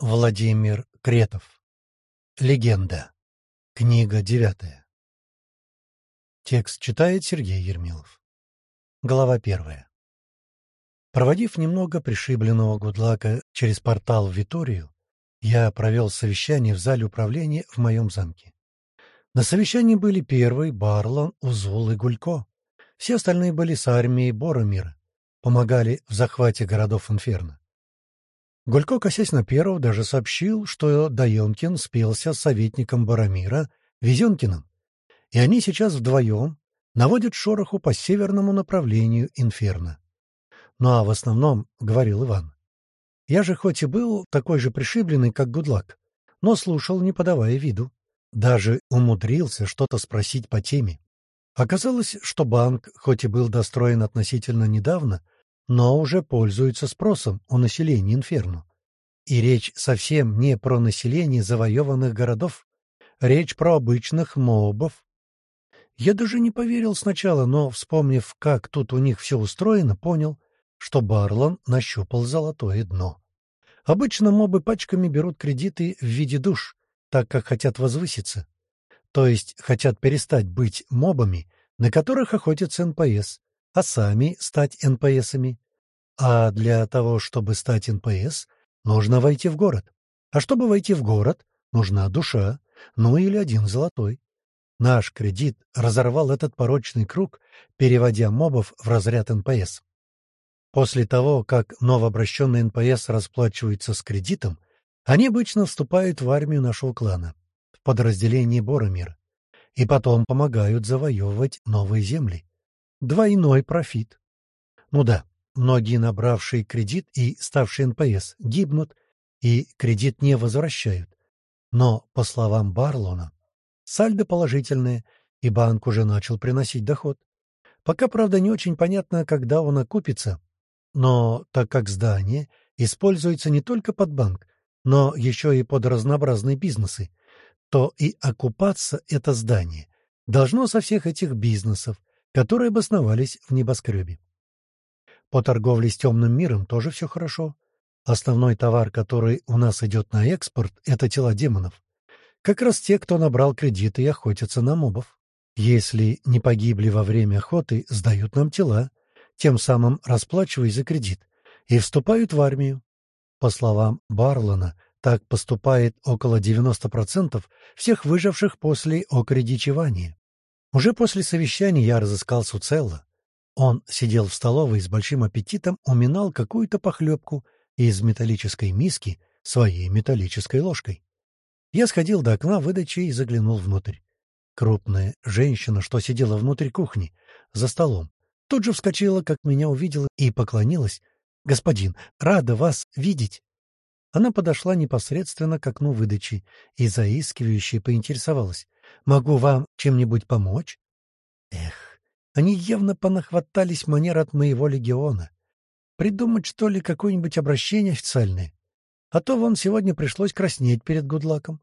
Владимир Кретов. Легенда. Книга девятая. Текст читает Сергей Ермилов. Глава первая. Проводив немного пришибленного Гудлака через портал в Виторию, я провел совещание в зале управления в моем замке. На совещании были первый, Барлон, Узул и Гулько. Все остальные были с армией Боромира, помогали в захвате городов Инферно. Гулько, косясь на первого, даже сообщил, что Даенкин спелся с советником Барамира, Везенкиным, и они сейчас вдвоем наводят шороху по северному направлению Инферно. Ну а в основном, — говорил Иван, — я же хоть и был такой же пришибленный, как Гудлак, но слушал, не подавая виду. Даже умудрился что-то спросить по теме. Оказалось, что банк, хоть и был достроен относительно недавно, но уже пользуется спросом у населения Инферно. И речь совсем не про население завоеванных городов, речь про обычных мобов. Я даже не поверил сначала, но, вспомнив, как тут у них все устроено, понял, что Барлон нащупал золотое дно. Обычно мобы пачками берут кредиты в виде душ, так как хотят возвыситься. То есть хотят перестать быть мобами, на которых охотится НПС, а сами стать НПСами. А для того, чтобы стать НПС, нужно войти в город. А чтобы войти в город, нужна душа, ну или один золотой. Наш кредит разорвал этот порочный круг, переводя мобов в разряд НПС. После того, как новообращенный НПС расплачивается с кредитом, они обычно вступают в армию нашего клана, в подразделение Боромир, и потом помогают завоевывать новые земли двойной профит. Ну да, многие, набравшие кредит и ставшие НПС, гибнут и кредит не возвращают. Но, по словам Барлона, сальдо положительное, и банк уже начал приносить доход. Пока, правда, не очень понятно, когда он окупится, но так как здание используется не только под банк, но еще и под разнообразные бизнесы, то и окупаться это здание должно со всех этих бизнесов, которые обосновались в небоскребе. По торговле с темным миром тоже все хорошо. Основной товар, который у нас идет на экспорт, — это тела демонов. Как раз те, кто набрал кредиты и охотятся на мобов. Если не погибли во время охоты, сдают нам тела, тем самым расплачиваясь за кредит, и вступают в армию. По словам Барлона, так поступает около 90% всех выживших после окредичевания. Уже после совещания я разыскал Суцелла. Он сидел в столовой с большим аппетитом, уминал какую-то похлебку из металлической миски своей металлической ложкой. Я сходил до окна выдачи и заглянул внутрь. Крупная женщина, что сидела внутри кухни, за столом, тут же вскочила, как меня увидела, и поклонилась. «Господин, рада вас видеть!» Она подошла непосредственно к окну выдачи и заискивающе поинтересовалась. Могу вам чем-нибудь помочь? Эх, они явно понахватались манер от моего легиона. Придумать, что ли, какое-нибудь обращение официальное? А то вон сегодня пришлось краснеть перед Гудлаком.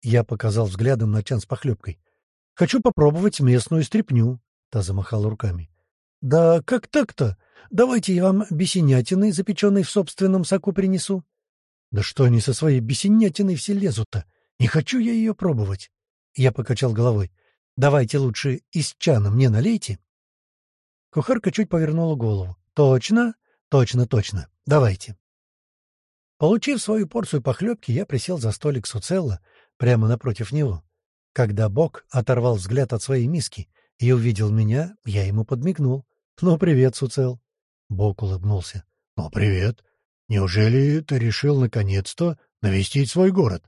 Я показал взглядом на чан с похлебкой. «Хочу попробовать местную стряпню», — та замахала руками. «Да как так-то? Давайте я вам бесенятины, запеченной в собственном соку, принесу». «Да что они со своей бесенятиной все лезут-то? Не хочу я ее пробовать». Я покачал головой. «Давайте лучше из чана мне налейте». Кухарка чуть повернула голову. «Точно? Точно, точно. Давайте». Получив свою порцию похлебки, я присел за столик Суцелла прямо напротив него. Когда Бог оторвал взгляд от своей миски и увидел меня, я ему подмигнул. «Ну, привет, Суцел». Бог улыбнулся. «Ну, привет. Неужели ты решил наконец-то навестить свой город?»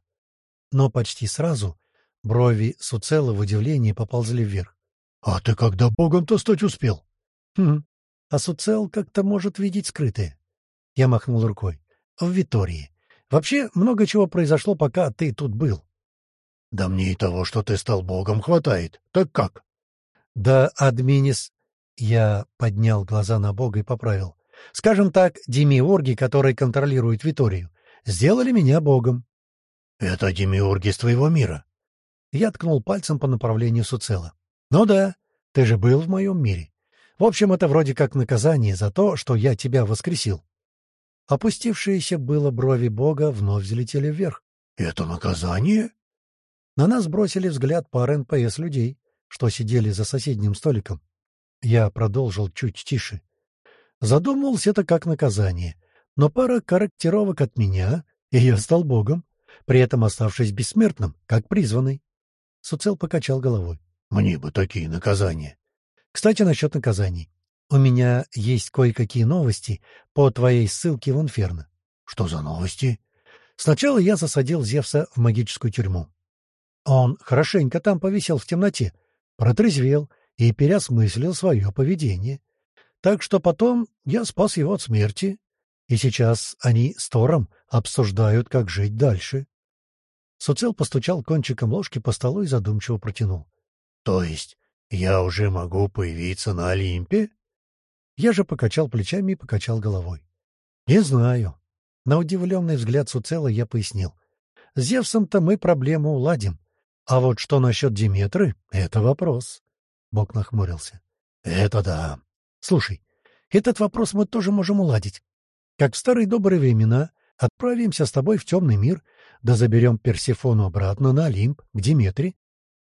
Но почти сразу Брови Суцела в удивлении поползли вверх. — А ты когда богом-то стать успел? — Хм, а Суцел как-то может видеть скрытое. Я махнул рукой. — В Витории. Вообще, много чего произошло, пока ты тут был. — Да мне и того, что ты стал богом, хватает. Так как? — Да, админис... Я поднял глаза на бога и поправил. Скажем так, демиурги, которые контролируют Виторию, сделали меня богом. — Это демиурги с твоего мира? Я ткнул пальцем по направлению Суцела. «Ну да, ты же был в моем мире. В общем, это вроде как наказание за то, что я тебя воскресил». Опустившиеся было брови бога вновь взлетели вверх. «Это наказание?» На нас бросили взгляд пара НПС людей, что сидели за соседним столиком. Я продолжил чуть тише. Задумывался это как наказание, но пара корректировок от меня, и я стал богом, при этом оставшись бессмертным, как призванный. Суцел покачал головой. «Мне бы такие наказания». «Кстати, насчет наказаний. У меня есть кое-какие новости по твоей ссылке в Инферно». «Что за новости?» «Сначала я засадил Зевса в магическую тюрьму. Он хорошенько там повисел в темноте, протрезвел и переосмыслил свое поведение. Так что потом я спас его от смерти, и сейчас они с Тором обсуждают, как жить дальше. Суцел постучал кончиком ложки по столу и задумчиво протянул. — То есть я уже могу появиться на Олимпе? Я же покачал плечами и покачал головой. — Не знаю. На удивленный взгляд Суцела я пояснил. — С Зевсом-то мы проблему уладим. А вот что насчет Диметры — это вопрос. Бог нахмурился. — Это да. Слушай, этот вопрос мы тоже можем уладить. Как в старые добрые времена отправимся с тобой в темный мир, да заберем Персифону обратно на Олимп, к Диметре.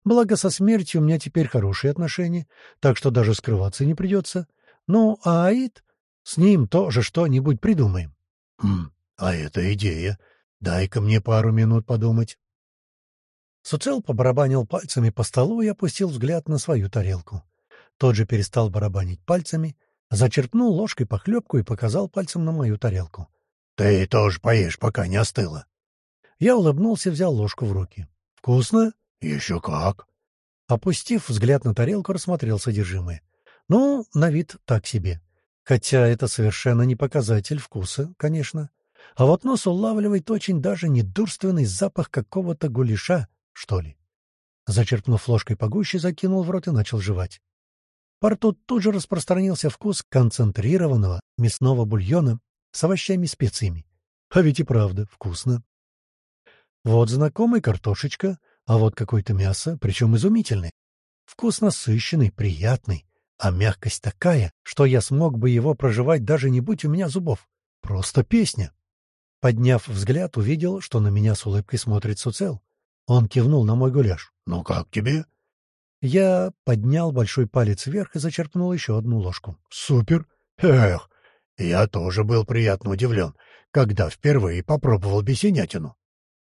Благо, со смертью у меня теперь хорошие отношения, так что даже скрываться не придется. Ну, а Аид? С ним тоже что-нибудь придумаем. — Хм, а это идея. Дай-ка мне пару минут подумать. Суцел побарабанил пальцами по столу и опустил взгляд на свою тарелку. Тот же перестал барабанить пальцами, зачерпнул ложкой похлебку и показал пальцем на мою тарелку. — Ты тоже поешь, пока не остыло. Я улыбнулся взял ложку в руки. — Вкусно? — Еще как. Опустив взгляд на тарелку, рассмотрел содержимое. Ну, на вид так себе. Хотя это совершенно не показатель вкуса, конечно. А вот нос улавливает очень даже недурственный запах какого-то гуляша, что ли. Зачерпнув ложкой погуще, закинул в рот и начал жевать. По рту тут же распространился вкус концентрированного мясного бульона с овощами и специями. А ведь и правда вкусно. Вот знакомая картошечка, а вот какое-то мясо, причем изумительное. Вкус насыщенный, приятный, а мягкость такая, что я смог бы его проживать даже не будь у меня зубов. Просто песня. Подняв взгляд, увидел, что на меня с улыбкой смотрит Суцел. Он кивнул на мой гуляш. «Ну как тебе?» Я поднял большой палец вверх и зачерпнул еще одну ложку. «Супер! Эх, я тоже был приятно удивлен, когда впервые попробовал бесенятину».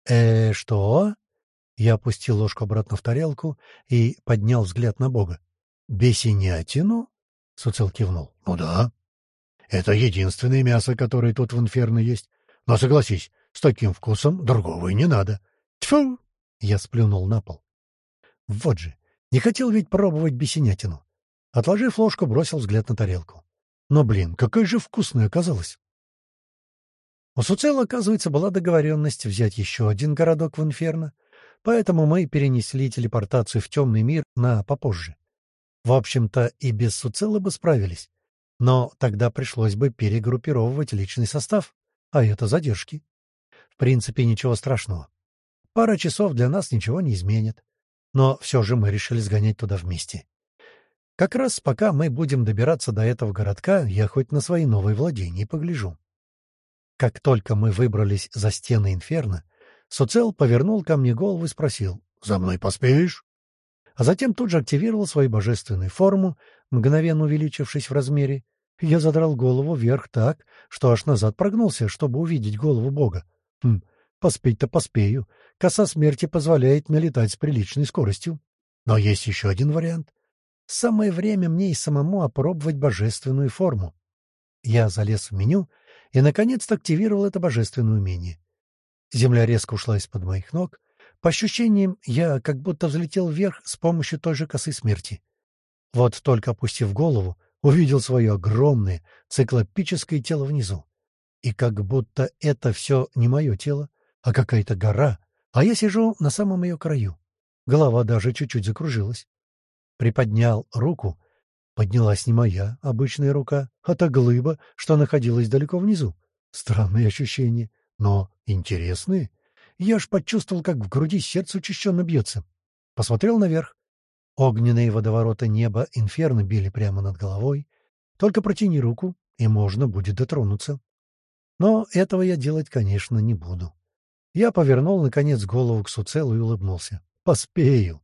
«Э, что?» Я опустил ложку обратно в тарелку и поднял взгляд на Бога. «Бесенятину?» — Суцел кивнул. «Ну да. Это единственное мясо, которое тут в инферно есть. Но согласись, с таким вкусом другого и не надо. Тьфу!» Я сплюнул на пол. Вот же, не хотел ведь пробовать бесенятину. Отложив ложку, бросил взгляд на тарелку. Но, блин, какая же вкусная оказалась. У Суцела, оказывается, была договоренность взять еще один городок в Инферно, поэтому мы перенесли телепортацию в темный мир на попозже. В общем-то, и без Суцела бы справились, но тогда пришлось бы перегруппировывать личный состав, а это задержки. В принципе, ничего страшного. Пара часов для нас ничего не изменит. Но все же мы решили сгонять туда вместе. Как раз пока мы будем добираться до этого городка, я хоть на свои новые владения погляжу. Как только мы выбрались за стены инферно, Суцел повернул ко мне голову и спросил «За мной поспеешь?» А затем тут же активировал свою божественную форму, мгновенно увеличившись в размере. Я задрал голову вверх так, что аж назад прогнулся, чтобы увидеть голову бога. Хм, Поспеть-то поспею. Коса смерти позволяет мне летать с приличной скоростью. Но есть еще один вариант. Самое время мне и самому опробовать божественную форму. Я залез в меню и, наконец-то, активировал это божественное умение. Земля резко ушла из-под моих ног. По ощущениям, я как будто взлетел вверх с помощью той же косы смерти. Вот только опустив голову, увидел свое огромное циклопическое тело внизу. И как будто это все не мое тело, а какая-то гора, а я сижу на самом ее краю. Голова даже чуть-чуть закружилась. Приподнял руку. Поднялась не моя обычная рука, а та глыба, что находилась далеко внизу. Странные ощущения, но интересные. Я аж почувствовал, как в груди сердце учащенно бьется. Посмотрел наверх. Огненные водовороты неба инферно били прямо над головой. Только протяни руку, и можно будет дотронуться. Но этого я делать, конечно, не буду. Я повернул, наконец, голову к Суцелу и улыбнулся. «Поспею!»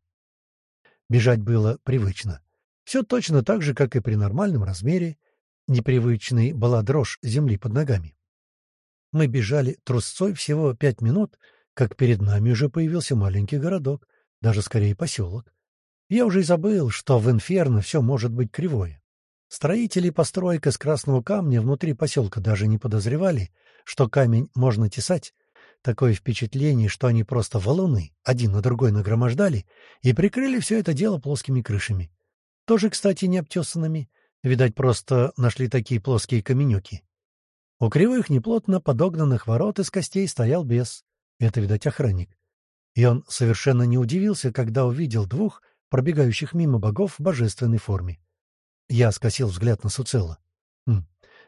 Бежать было привычно. Все точно так же, как и при нормальном размере. Непривычной была дрожь земли под ногами. Мы бежали трусцой всего пять минут, как перед нами уже появился маленький городок, даже скорее поселок. Я уже и забыл, что в Инферно все может быть кривое. Строители построек из красного камня внутри поселка даже не подозревали, что камень можно тесать. Такое впечатление, что они просто валуны один на другой нагромождали и прикрыли все это дело плоскими крышами. Тоже, кстати, не обтесанными. Видать, просто нашли такие плоские каменюки. У кривых неплотно подогнанных ворот из костей стоял бес. Это, видать, охранник. И он совершенно не удивился, когда увидел двух пробегающих мимо богов в божественной форме. Я скосил взгляд на Суцела. Хм.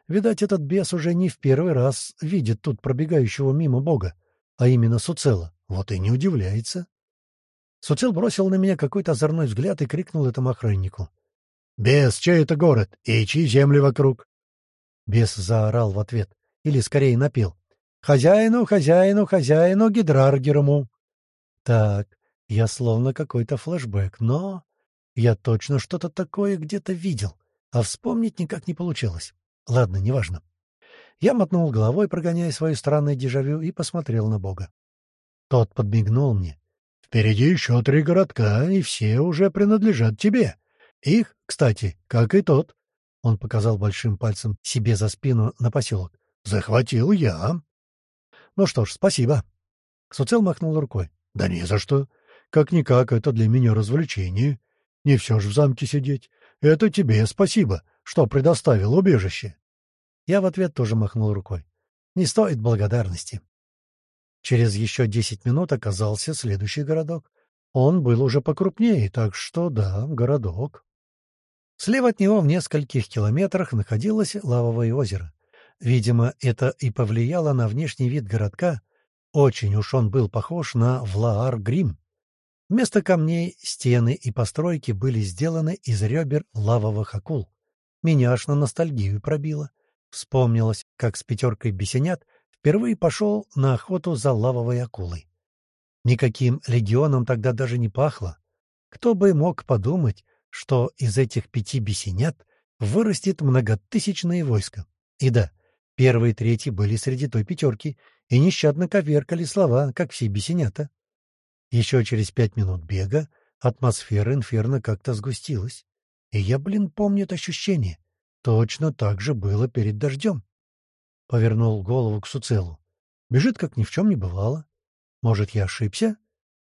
Видать, этот бес уже не в первый раз видит тут пробегающего мимо бога, а именно Суцела. Вот и не удивляется. Суцел бросил на меня какой-то озорной взгляд и крикнул этому охраннику. — Бес, чей это город? И чьи земли вокруг? Бес заорал в ответ, или скорее напел. «Хозяину, хозяину, хозяину, Гидраргерому!» Так, я словно какой-то флешбэк, но... Я точно что-то такое где-то видел, а вспомнить никак не получилось. Ладно, неважно. Я мотнул головой, прогоняя свое странное дежавю, и посмотрел на Бога. Тот подмигнул мне. «Впереди еще три городка, и все уже принадлежат тебе. Их, кстати, как и тот, он показал большим пальцем себе за спину на поселок. «Захватил я». «Ну что ж, спасибо». Суцел махнул рукой. «Да не за что. Как-никак, это для меня развлечение. Не все ж в замке сидеть. Это тебе спасибо, что предоставил убежище». Я в ответ тоже махнул рукой. «Не стоит благодарности». Через еще десять минут оказался следующий городок. Он был уже покрупнее, так что да, городок. Слева от него в нескольких километрах находилось лавовое озеро. Видимо, это и повлияло на внешний вид городка. Очень уж он был похож на Влаар-Грим. Вместо камней стены и постройки были сделаны из ребер лавовых акул. Меня аж на ностальгию пробило. Вспомнилось, как с пятеркой бесенят впервые пошел на охоту за лавовой акулой. Никаким легионом тогда даже не пахло. Кто бы мог подумать, что из этих пяти бесенят вырастет многотысячное войско. И да, первые и третьи были среди той пятерки и нещадно коверкали слова, как все бесенята. Еще через пять минут бега атмосфера инферно как-то сгустилась. И я, блин, помню это ощущение. Точно так же было перед дождем. Повернул голову к Суцелу. Бежит, как ни в чем не бывало. Может, я ошибся?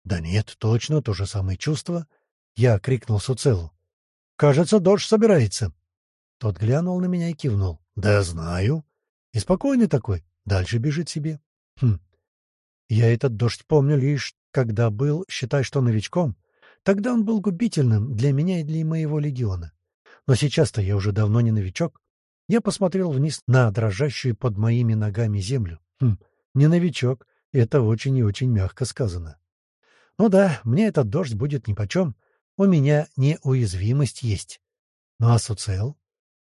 Да нет, точно то же самое чувство — я крикнул Суцелу. «Кажется, дождь собирается». Тот глянул на меня и кивнул. «Да знаю». И спокойный такой. Дальше бежит себе. Хм. Я этот дождь помню лишь, когда был, считай, что новичком. Тогда он был губительным для меня и для моего легиона. Но сейчас-то я уже давно не новичок. Я посмотрел вниз на дрожащую под моими ногами землю. Хм, не новичок. Это очень и очень мягко сказано. Ну да, мне этот дождь будет нипочем. У меня неуязвимость есть. Ну а Суцел?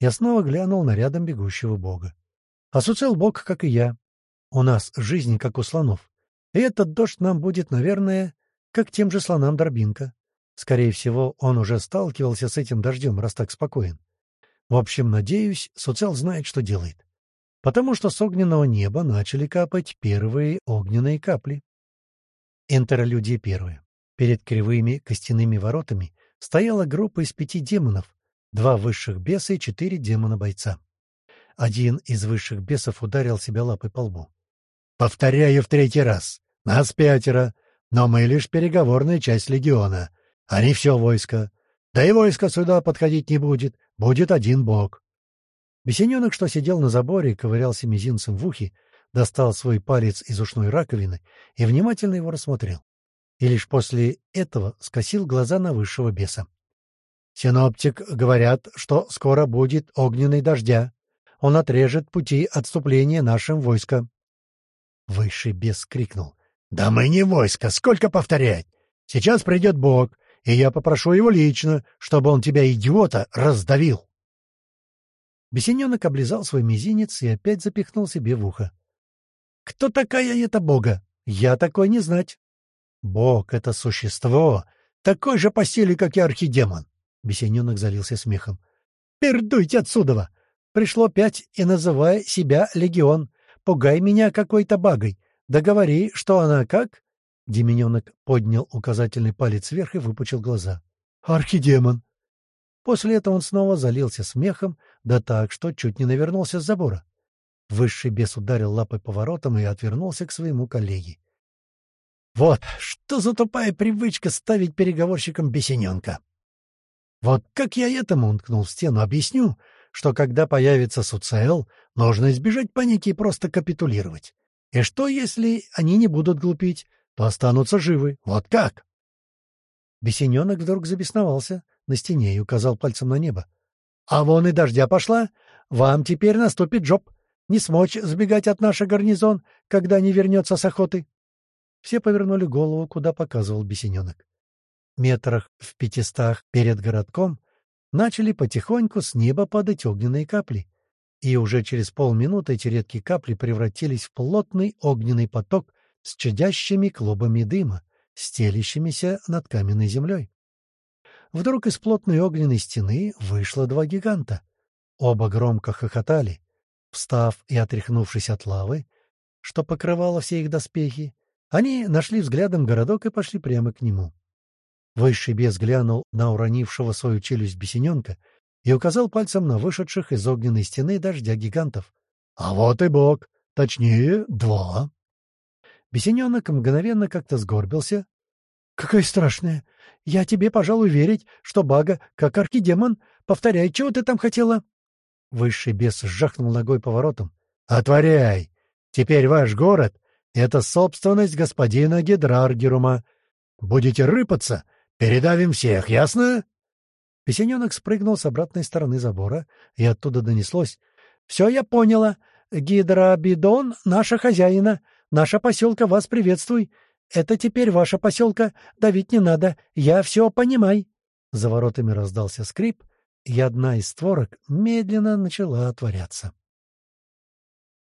Я снова глянул на рядом бегущего бога. А Суцел бог, как и я. У нас жизнь, как у слонов. И этот дождь нам будет, наверное, как тем же слонам дробинка. Скорее всего, он уже сталкивался с этим дождем, раз так спокоен. В общем, надеюсь, Суцел знает, что делает. Потому что с огненного неба начали капать первые огненные капли. Интерлюдия первая. Перед кривыми костяными воротами стояла группа из пяти демонов, два высших беса и четыре демона-бойца. Один из высших бесов ударил себя лапой по лбу. «Повторяю в третий раз. Нас пятеро, но мы лишь переговорная часть легиона, а не все войско. Да и войско сюда подходить не будет, будет один бог». Бесененок, что сидел на заборе и ковырялся мизинцем в ухе, достал свой палец из ушной раковины и внимательно его рассмотрел и лишь после этого скосил глаза на высшего беса. «Синоптик говорят, что скоро будет огненный дождя. Он отрежет пути отступления нашим войскам». Высший бес крикнул. «Да мы не войско, сколько повторять! Сейчас придет Бог, и я попрошу его лично, чтобы он тебя, идиота, раздавил!» Бесененок облизал свой мизинец и опять запихнул себе в ухо. «Кто такая эта бога? Я такой не знать». «Бог — это существо, такой же по силе, как и архидемон!» Бесененок залился смехом. «Пердуйте отсюда! Пришло пять и называй себя легион. Пугай меня какой-то багой. Договори, что она как?» Демененок поднял указательный палец вверх и выпучил глаза. «Архидемон!» После этого он снова залился смехом, да так, что чуть не навернулся с забора. Высший бес ударил лапой по воротам и отвернулся к своему коллеге. Вот, что за тупая привычка ставить переговорщиком бесененка. Вот как я этому уткнул в стену, объясню, что когда появится Суцел, нужно избежать паники и просто капитулировать. И что, если они не будут глупить, то останутся живы. Вот как? Бесененок вдруг забесновался на стене и указал пальцем на небо. — А вон и дождя пошла. Вам теперь наступит жоп. Не смочь сбегать от нашей гарнизон, когда не вернется с охоты. Все повернули голову, куда показывал бесененок. Метрах в пятистах перед городком начали потихоньку с неба падать огненные капли. И уже через полминуты эти редкие капли превратились в плотный огненный поток с чадящими клубами дыма, стелящимися над каменной землей. Вдруг из плотной огненной стены вышло два гиганта. Оба громко хохотали. Встав и отряхнувшись от лавы, что покрывало все их доспехи, они нашли взглядом городок и пошли прямо к нему. Высший бес глянул на уронившего свою челюсть бесененка и указал пальцем на вышедших из огненной стены дождя гигантов. — А вот и бог! Точнее, два! Бесененок мгновенно как-то сгорбился. — Какая страшная! Я тебе, пожалуй, верить, что бага, как архидемон. Повторяй, чего ты там хотела? Высший бес сжахнул ногой поворотом. — Отворяй! Теперь ваш город это собственность господина Гидраргерума. Будете рыпаться, передавим всех, ясно?» Песененок спрыгнул с обратной стороны забора, и оттуда донеслось. «Все я поняла. Гидрабидон — наша хозяина. Наша поселка вас приветствуй. Это теперь ваша поселка. Давить не надо. Я все понимай». За воротами раздался скрип, и одна из створок медленно начала отворяться.